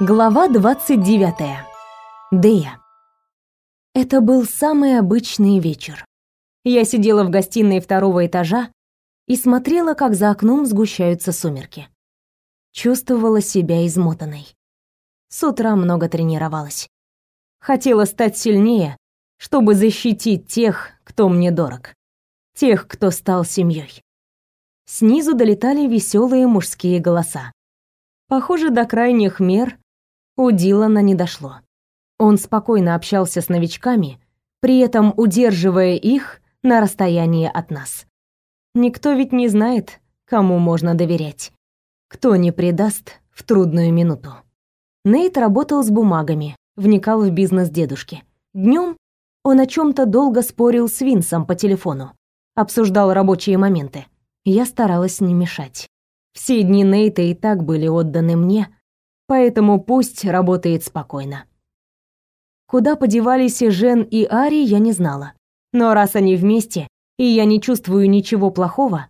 Глава 29. Дея. Это был самый обычный вечер. Я сидела в гостиной второго этажа и смотрела, как за окном сгущаются сумерки. Чувствовала себя измотанной. С утра много тренировалась. Хотела стать сильнее, чтобы защитить тех, кто мне дорог. Тех, кто стал семьей. Снизу долетали веселые мужские голоса. Похоже, до крайних мер у Дилана не дошло. Он спокойно общался с новичками, при этом удерживая их на расстоянии от нас. Никто ведь не знает, кому можно доверять, кто не предаст в трудную минуту. Нейт работал с бумагами, вникал в бизнес дедушки. Днем он о чем то долго спорил с Винсом по телефону, обсуждал рабочие моменты. Я старалась не мешать. Все дни Нейта и так были отданы мне, поэтому пусть работает спокойно. Куда подевались Жен, и Ари, я не знала. Но раз они вместе, и я не чувствую ничего плохого,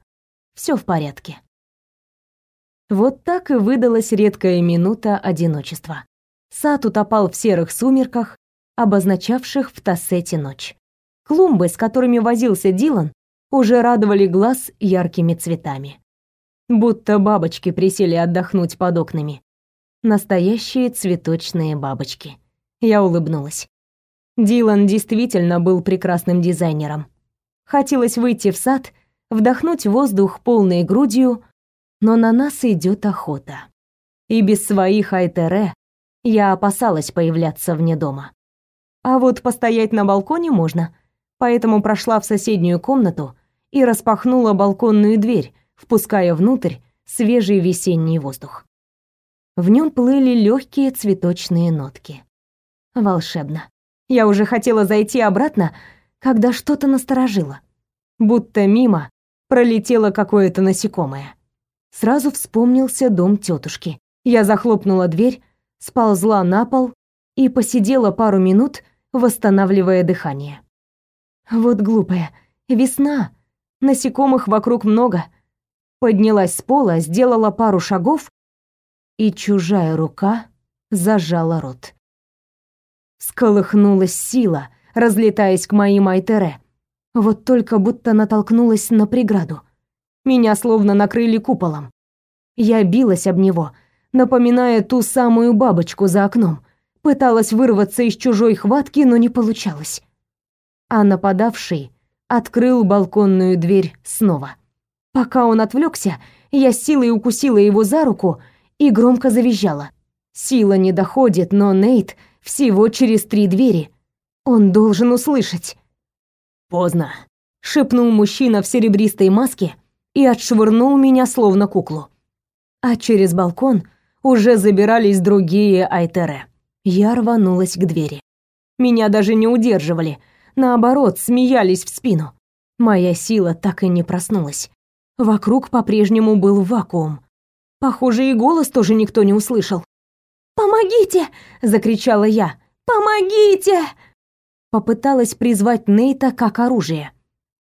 все в порядке. Вот так и выдалась редкая минута одиночества. Сад утопал в серых сумерках, обозначавших в Тассете ночь. Клумбы, с которыми возился Дилан, уже радовали глаз яркими цветами. Будто бабочки присели отдохнуть под окнами. Настоящие цветочные бабочки. Я улыбнулась. Дилан действительно был прекрасным дизайнером. Хотелось выйти в сад, вдохнуть воздух полной грудью, но на нас идет охота. И без своих айтере я опасалась появляться вне дома. А вот постоять на балконе можно, поэтому прошла в соседнюю комнату и распахнула балконную дверь, впуская внутрь свежий весенний воздух. В нем плыли легкие цветочные нотки. Волшебно. Я уже хотела зайти обратно, когда что-то насторожило. Будто мимо пролетело какое-то насекомое. Сразу вспомнился дом тетушки. Я захлопнула дверь, сползла на пол и посидела пару минут, восстанавливая дыхание. Вот глупая. Весна. Насекомых вокруг много. Поднялась с пола, сделала пару шагов, и чужая рука зажала рот. Сколыхнулась сила, разлетаясь к моим айтере. Вот только будто натолкнулась на преграду. Меня словно накрыли куполом. Я билась об него, напоминая ту самую бабочку за окном. Пыталась вырваться из чужой хватки, но не получалось. А нападавший открыл балконную дверь снова. Пока он отвлекся, я силой укусила его за руку и громко завизжала. Сила не доходит, но Нейт всего через три двери. Он должен услышать. «Поздно», — шепнул мужчина в серебристой маске и отшвырнул меня словно куклу. А через балкон уже забирались другие Айтере. Я рванулась к двери. Меня даже не удерживали, наоборот, смеялись в спину. Моя сила так и не проснулась. Вокруг по-прежнему был вакуум. Похоже, и голос тоже никто не услышал. «Помогите!» — закричала я. «Помогите!» Попыталась призвать Нейта как оружие.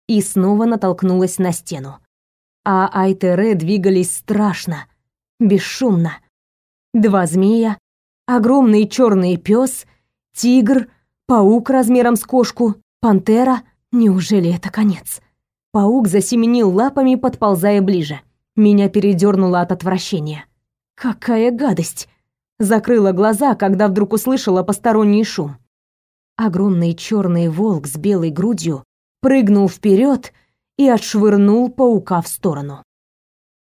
И снова натолкнулась на стену. А Айтере двигались страшно, бесшумно. Два змея, огромный черный пес, тигр, паук размером с кошку, пантера. Неужели это конец? Паук засеменил лапами, подползая ближе. Меня передернуло от отвращения. Какая гадость! Закрыла глаза, когда вдруг услышала посторонний шум. Огромный черный волк с белой грудью прыгнул вперед и отшвырнул паука в сторону.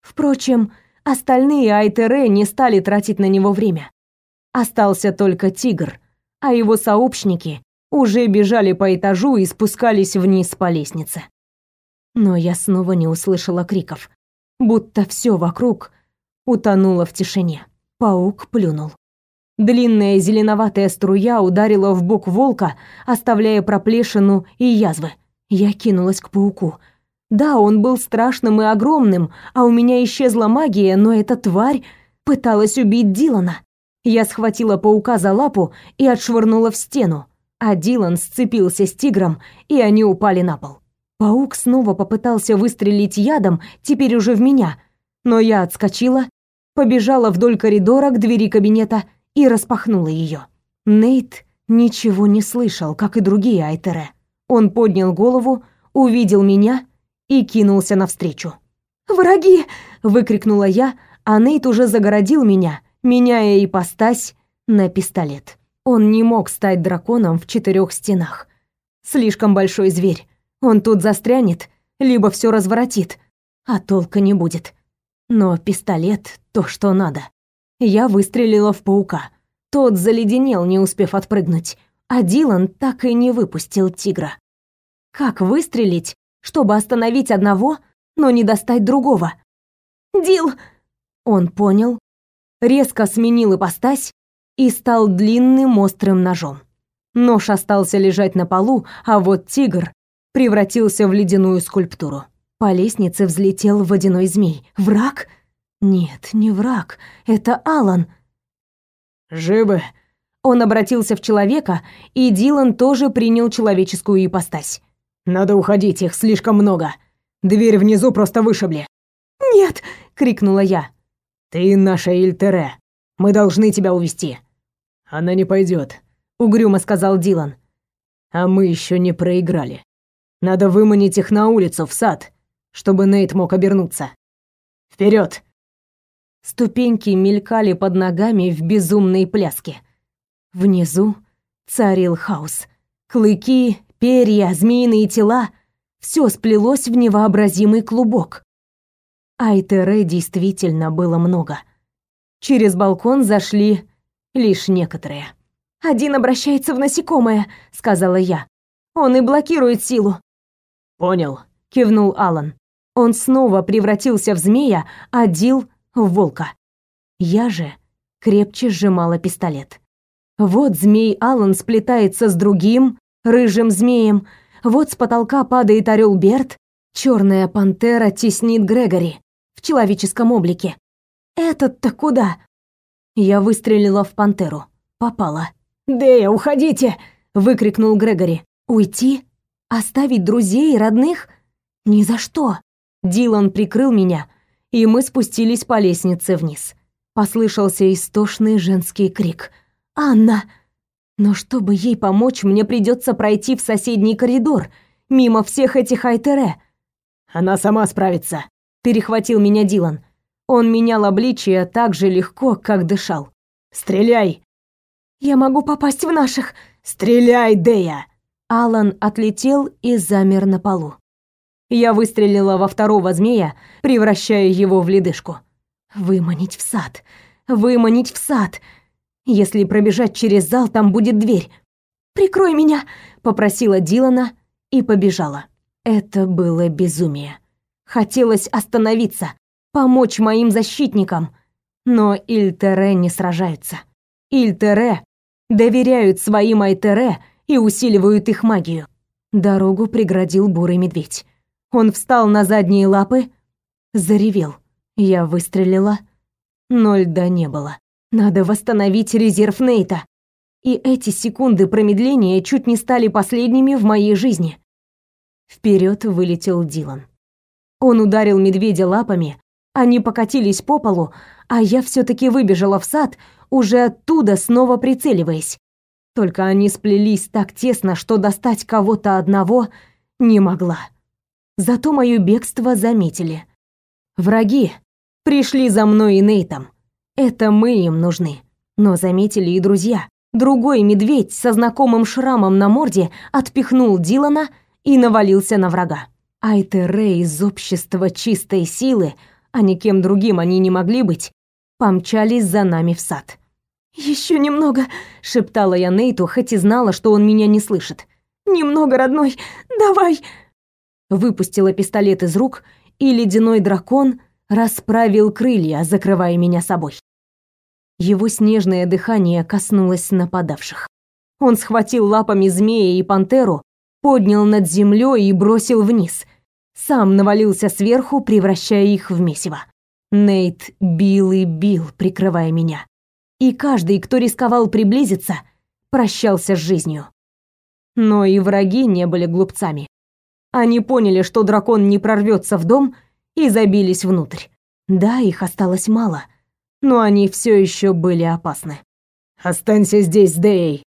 Впрочем, остальные Айтере не стали тратить на него время. Остался только тигр, а его сообщники уже бежали по этажу и спускались вниз по лестнице но я снова не услышала криков, будто все вокруг утонуло в тишине. Паук плюнул. Длинная зеленоватая струя ударила в бок волка, оставляя проплешину и язвы. Я кинулась к пауку. Да, он был страшным и огромным, а у меня исчезла магия, но эта тварь пыталась убить Дилана. Я схватила паука за лапу и отшвырнула в стену, а Дилан сцепился с тигром, и они упали на пол. Паук снова попытался выстрелить ядом, теперь уже в меня, но я отскочила, побежала вдоль коридора к двери кабинета и распахнула ее. Нейт ничего не слышал, как и другие Айтере. Он поднял голову, увидел меня и кинулся навстречу. «Враги!» — выкрикнула я, а Нейт уже загородил меня, меняя ипостась на пистолет. Он не мог стать драконом в четырех стенах. Слишком большой зверь. Он тут застрянет, либо все разворотит, а толка не будет. Но пистолет — то, что надо. Я выстрелила в паука. Тот заледенел, не успев отпрыгнуть, а Дилан так и не выпустил тигра. Как выстрелить, чтобы остановить одного, но не достать другого? «Дил!» Он понял, резко сменил ипостась и стал длинным острым ножом. Нож остался лежать на полу, а вот тигр превратился в ледяную скульптуру. По лестнице взлетел водяной змей. Враг? Нет, не враг. Это Алан. «Живы?» Он обратился в человека, и Дилан тоже принял человеческую ипостась. «Надо уходить, их слишком много. Дверь внизу просто вышибли». «Нет!» — крикнула я. «Ты наша Ильтере. Мы должны тебя увести. Она не пойдет, угрюмо сказал Дилан. А мы еще не проиграли. Надо выманить их на улицу, в сад, чтобы Нейт мог обернуться. Вперед! Ступеньки мелькали под ногами в безумной пляске. Внизу царил хаос. Клыки, перья, змеиные тела — все сплелось в невообразимый клубок. Айтере действительно было много — Через балкон зашли лишь некоторые. «Один обращается в насекомое», — сказала я. «Он и блокирует силу». «Понял», — кивнул Алан. Он снова превратился в змея, а Дил — в волка. Я же крепче сжимала пистолет. Вот змей Алан сплетается с другим, рыжим змеем. Вот с потолка падает орел Берт. Черная пантера теснит Грегори в человеческом облике. Этот-то куда? Я выстрелила в пантеру. Попала. «Дея, уходите!» — выкрикнул Грегори. «Уйти? Оставить друзей и родных? Ни за что!» Дилан прикрыл меня, и мы спустились по лестнице вниз. Послышался истошный женский крик. «Анна!» Но чтобы ей помочь, мне придется пройти в соседний коридор, мимо всех этих Айтере. «Она сама справится», — перехватил меня Дилан. Он менял обличие так же легко, как дышал. «Стреляй!» «Я могу попасть в наших!» «Стреляй, Дея!» Алан отлетел и замер на полу. Я выстрелила во второго змея, превращая его в ледышку. Выманить в сад. Выманить в сад. Если пробежать через зал, там будет дверь. «Прикрой меня!» — попросила Дилана и побежала. Это было безумие. Хотелось остановиться, помочь моим защитникам. Но Ильтере не сражаются. Ильтере доверяют своим Айтере и усиливают их магию. Дорогу преградил бурый медведь. Он встал на задние лапы, заревел. Я выстрелила, но льда не было. Надо восстановить резерв Нейта. И эти секунды промедления чуть не стали последними в моей жизни. Вперед вылетел Дилан. Он ударил медведя лапами, они покатились по полу, а я все таки выбежала в сад, уже оттуда снова прицеливаясь. Только они сплелись так тесно, что достать кого-то одного не могла. Зато моё бегство заметили. Враги пришли за мной и Нейтом. Это мы им нужны. Но заметили и друзья. Другой медведь со знакомым шрамом на морде отпихнул Дилана и навалился на врага. Айтере из общества чистой силы — а никем другим они не могли быть, помчались за нами в сад. Еще немного», — шептала я Нейту, хоть и знала, что он меня не слышит. «Немного, родной, давай!» Выпустила пистолет из рук, и ледяной дракон расправил крылья, закрывая меня собой. Его снежное дыхание коснулось нападавших. Он схватил лапами змея и пантеру, поднял над землей и бросил вниз, сам навалился сверху, превращая их в месиво. Нейт бил и бил, прикрывая меня. И каждый, кто рисковал приблизиться, прощался с жизнью. Но и враги не были глупцами. Они поняли, что дракон не прорвется в дом, и забились внутрь. Да, их осталось мало, но они все еще были опасны. Останься здесь с Дэей.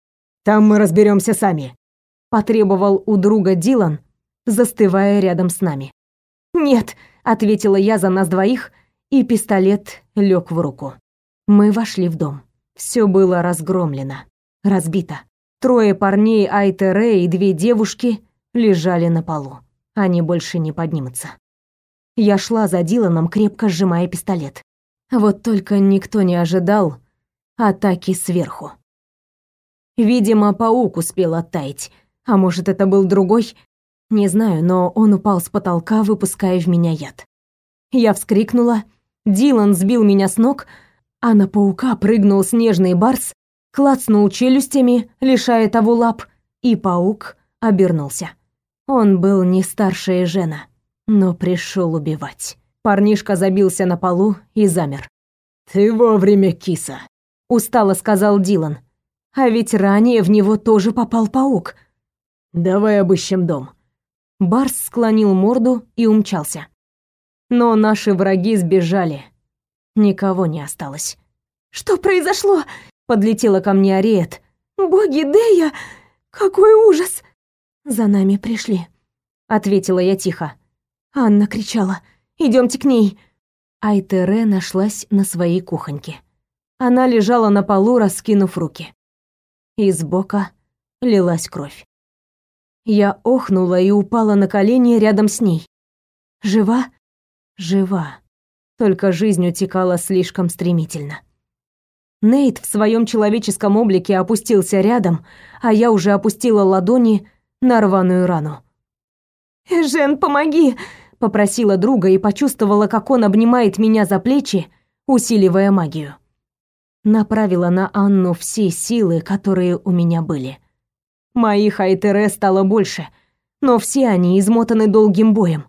Там мы разберемся сами, потребовал у друга Дилан, застывая рядом с нами. Нет, ответила я за нас двоих, и пистолет лег в руку. Мы вошли в дом. Все было разгромлено, разбито. Трое парней Айтере и две девушки лежали на полу. Они больше не поднимутся. Я шла за Диланом, крепко сжимая пистолет. Вот только никто не ожидал атаки сверху. Видимо, паук успел оттаять, а может, это был другой? Не знаю, но он упал с потолка, выпуская в меня яд. Я вскрикнула, Дилан сбил меня с ног, а на паука прыгнул снежный барс, клацнул челюстями, лишая того лап, и паук обернулся. Он был не старше Жена, но пришел убивать. Парнишка забился на полу и замер. «Ты вовремя, киса», — устало сказал Дилан. А ведь ранее в него тоже попал паук. «Давай обыщем дом». Барс склонил морду и умчался. Но наши враги сбежали. Никого не осталось. «Что произошло?» — подлетела ко мне Ариет. «Боги Дея! Какой ужас!» «За нами пришли», — ответила я тихо. Анна кричала. Идемте к ней!» Айтере нашлась на своей кухоньке. Она лежала на полу, раскинув руки. Из бока лилась кровь. Я охнула и упала на колени рядом с ней. Жива? Жива. Только жизнь утекала слишком стремительно. Нейт в своем человеческом облике опустился рядом, а я уже опустила ладони на рваную рану. «Жен, помоги!» — попросила друга и почувствовала, как он обнимает меня за плечи, усиливая магию. Направила на Анну все силы, которые у меня были. Моих Айтере стало больше, но все они измотаны долгим боем.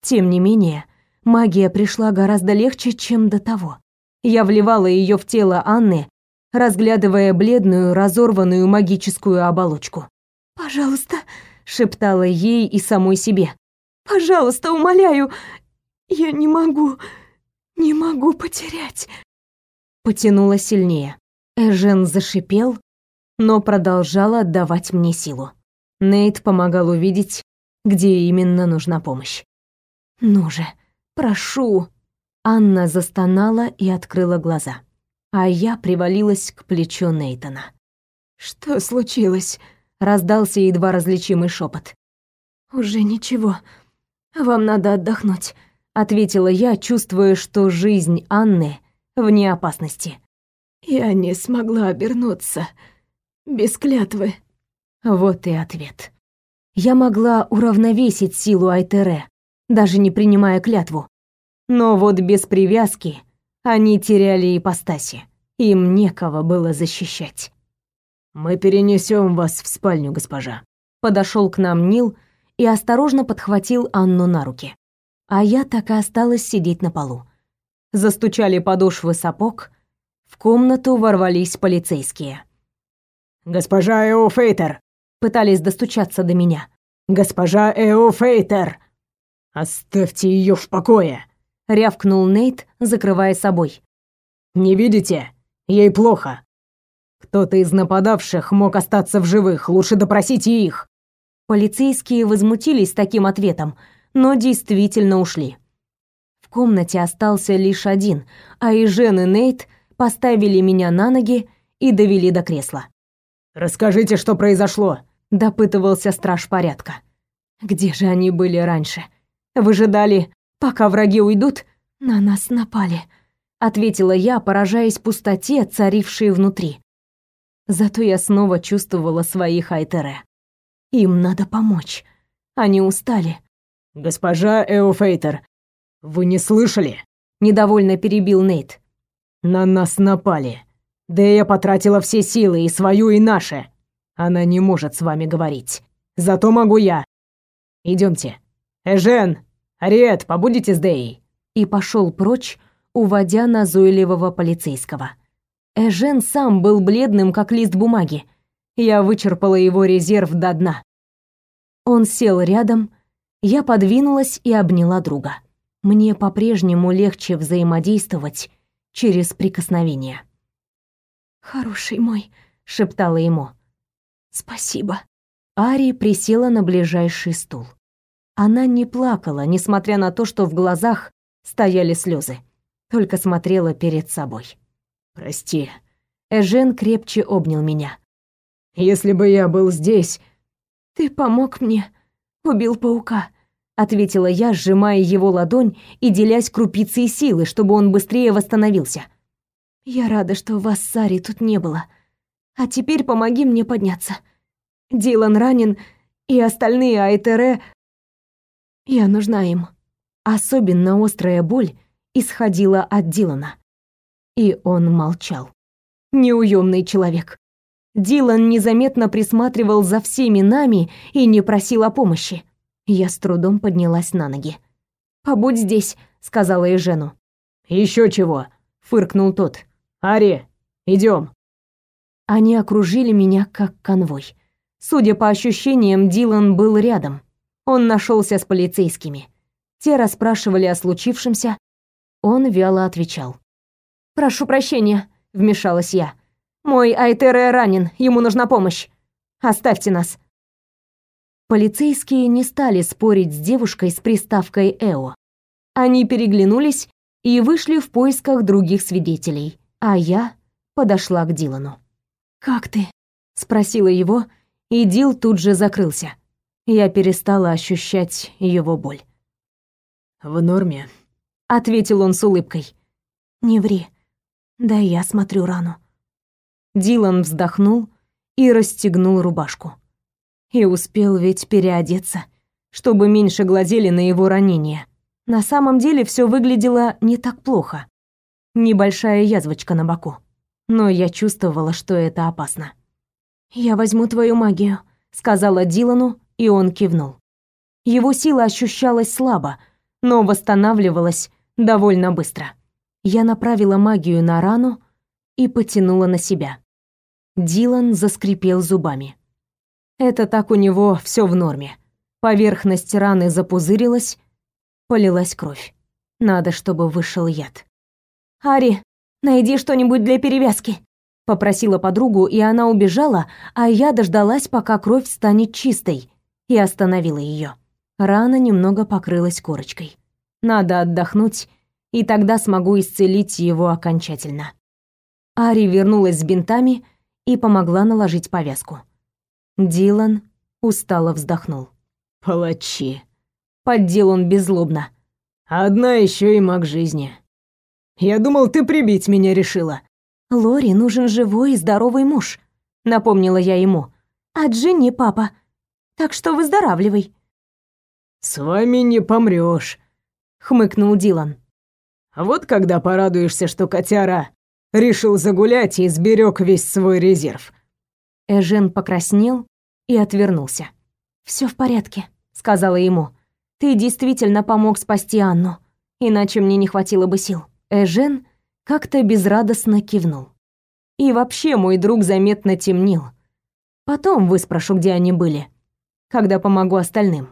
Тем не менее, магия пришла гораздо легче, чем до того. Я вливала ее в тело Анны, разглядывая бледную, разорванную магическую оболочку. «Пожалуйста», — шептала ей и самой себе. «Пожалуйста, умоляю, я не могу, не могу потерять». Потянула сильнее. Эжен зашипел, но продолжал отдавать мне силу. Нейт помогал увидеть, где именно нужна помощь. «Ну же, прошу!» Анна застонала и открыла глаза, а я привалилась к плечу Нейтона. «Что случилось?» раздался едва различимый шепот. Уже ничего. Вам надо отдохнуть, ответила я, чувствуя, что жизнь Анны вне опасности. Я не смогла обернуться без клятвы. Вот и ответ. Я могла уравновесить силу Айтере, даже не принимая клятву. Но вот без привязки они теряли ипостаси. Им некого было защищать. Мы перенесем вас в спальню, госпожа. Подошел к нам Нил и осторожно подхватил Анну на руки. А я так и осталась сидеть на полу. Застучали подошвы сапог, в комнату ворвались полицейские. «Госпожа Эофейтер!» Пытались достучаться до меня. «Госпожа Эофейтер!» «Оставьте ее в покое!» Рявкнул Нейт, закрывая собой. «Не видите? Ей плохо. Кто-то из нападавших мог остаться в живых, лучше допросите их. Полицейские возмутились таким ответом, но действительно ушли. В комнате остался лишь один, а и Жен и Нейт поставили меня на ноги и довели до кресла. «Расскажите, что произошло», — допытывался страж порядка. «Где же они были раньше? Выжидали, пока враги уйдут? На нас напали», — ответила я, поражаясь пустоте, царившей внутри. Зато я снова чувствовала своих Айтере. Им надо помочь. Они устали. «Госпожа Эофейтер, вы не слышали?» Недовольно перебил Нейт. «На нас напали. Дэя потратила все силы, и свою, и наши. Она не может с вами говорить. Зато могу я. Идемте. Эжен, Ариет, побудете с Дэей?» И пошел прочь, уводя назойливого полицейского. Эжен сам был бледным, как лист бумаги. Я вычерпала его резерв до дна. Он сел рядом, я подвинулась и обняла друга. Мне по-прежнему легче взаимодействовать через прикосновение. «Хороший мой», — шептала ему. «Спасибо». Ари присела на ближайший стул. Она не плакала, несмотря на то, что в глазах стояли слезы, только смотрела перед собой. «Прости». Эжен крепче обнял меня. «Если бы я был здесь...» «Ты помог мне, убил паука», — ответила я, сжимая его ладонь и делясь крупицей силы, чтобы он быстрее восстановился. «Я рада, что вас Сари тут не было. А теперь помоги мне подняться. Дилан ранен, и остальные Айтере я нужна им. Особенно острая боль исходила от Дилана. И он молчал. Неуемный человек. Дилан незаметно присматривал за всеми нами и не просил о помощи. Я с трудом поднялась на ноги. «Побудь здесь», — сказала Эжену. Еще чего?» — фыркнул тот. «Ари, идем. Они окружили меня как конвой. Судя по ощущениям, Дилан был рядом. Он нашелся с полицейскими. Те расспрашивали о случившемся. Он вяло отвечал. «Прошу прощения», — вмешалась я. «Мой Айтере ранен, ему нужна помощь. Оставьте нас». Полицейские не стали спорить с девушкой с приставкой «Эо». Они переглянулись и вышли в поисках других свидетелей, а я подошла к Дилану. «Как ты?» — спросила его, и Дил тут же закрылся. Я перестала ощущать его боль. «В норме», — ответил он с улыбкой. «Не ври. Да я смотрю рану». Дилан вздохнул и расстегнул рубашку. И успел ведь переодеться, чтобы меньше глазели на его ранение. На самом деле все выглядело не так плохо. Небольшая язвочка на боку. Но я чувствовала, что это опасно. «Я возьму твою магию», — сказала Дилану, и он кивнул. Его сила ощущалась слабо, но восстанавливалась довольно быстро. Я направила магию на рану и потянула на себя. Дилан заскрипел зубами. Это так у него все в норме. Поверхность раны запузырилась, полилась кровь. Надо, чтобы вышел яд. «Ари, найди что-нибудь для перевязки», — попросила подругу, и она убежала, а я дождалась, пока кровь станет чистой, и остановила ее. Рана немного покрылась корочкой. Надо отдохнуть, и тогда смогу исцелить его окончательно. Ари вернулась с бинтами и помогла наложить повязку. Дилан устало вздохнул. «Палачи», — поддел он беззлобно. «Одна еще и маг жизни. Я думал, ты прибить меня решила». «Лори нужен живой и здоровый муж», — напомнила я ему. «А Джинни папа так что выздоравливай». «С вами не помрёшь», — хмыкнул Дилан. «Вот когда порадуешься, что котяра решил загулять и сберег весь свой резерв». Эжен покраснел и отвернулся. Все в порядке», — сказала ему. «Ты действительно помог спасти Анну, иначе мне не хватило бы сил». Эжен как-то безрадостно кивнул. И вообще мой друг заметно темнил. Потом выспрошу, где они были когда помогу остальным.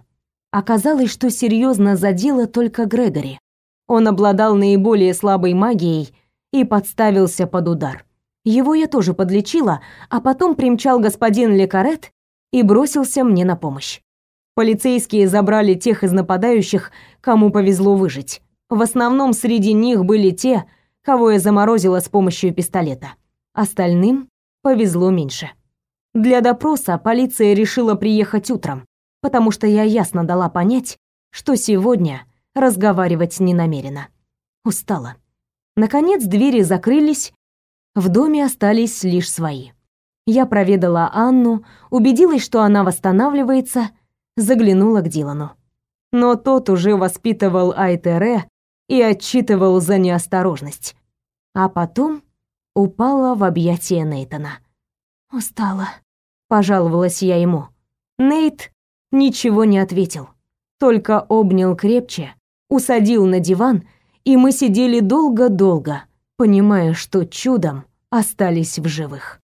Оказалось, что серьезно задело только Грегори. Он обладал наиболее слабой магией и подставился под удар. Его я тоже подлечила, а потом примчал господин Лекарет и бросился мне на помощь. Полицейские забрали тех из нападающих, кому повезло выжить. В основном среди них были те, кого я заморозила с помощью пистолета. Остальным повезло меньше. Для допроса полиция решила приехать утром, потому что я ясно дала понять, что сегодня разговаривать не намерена. Устала. Наконец двери закрылись, в доме остались лишь свои. Я проведала Анну, убедилась, что она восстанавливается, заглянула к Дилану. Но тот уже воспитывал Айтере и отчитывал за неосторожность. А потом упала в объятия Нейтона. «Устала», — пожаловалась я ему. Нейт ничего не ответил, только обнял крепче, усадил на диван, и мы сидели долго-долго, понимая, что чудом остались в живых.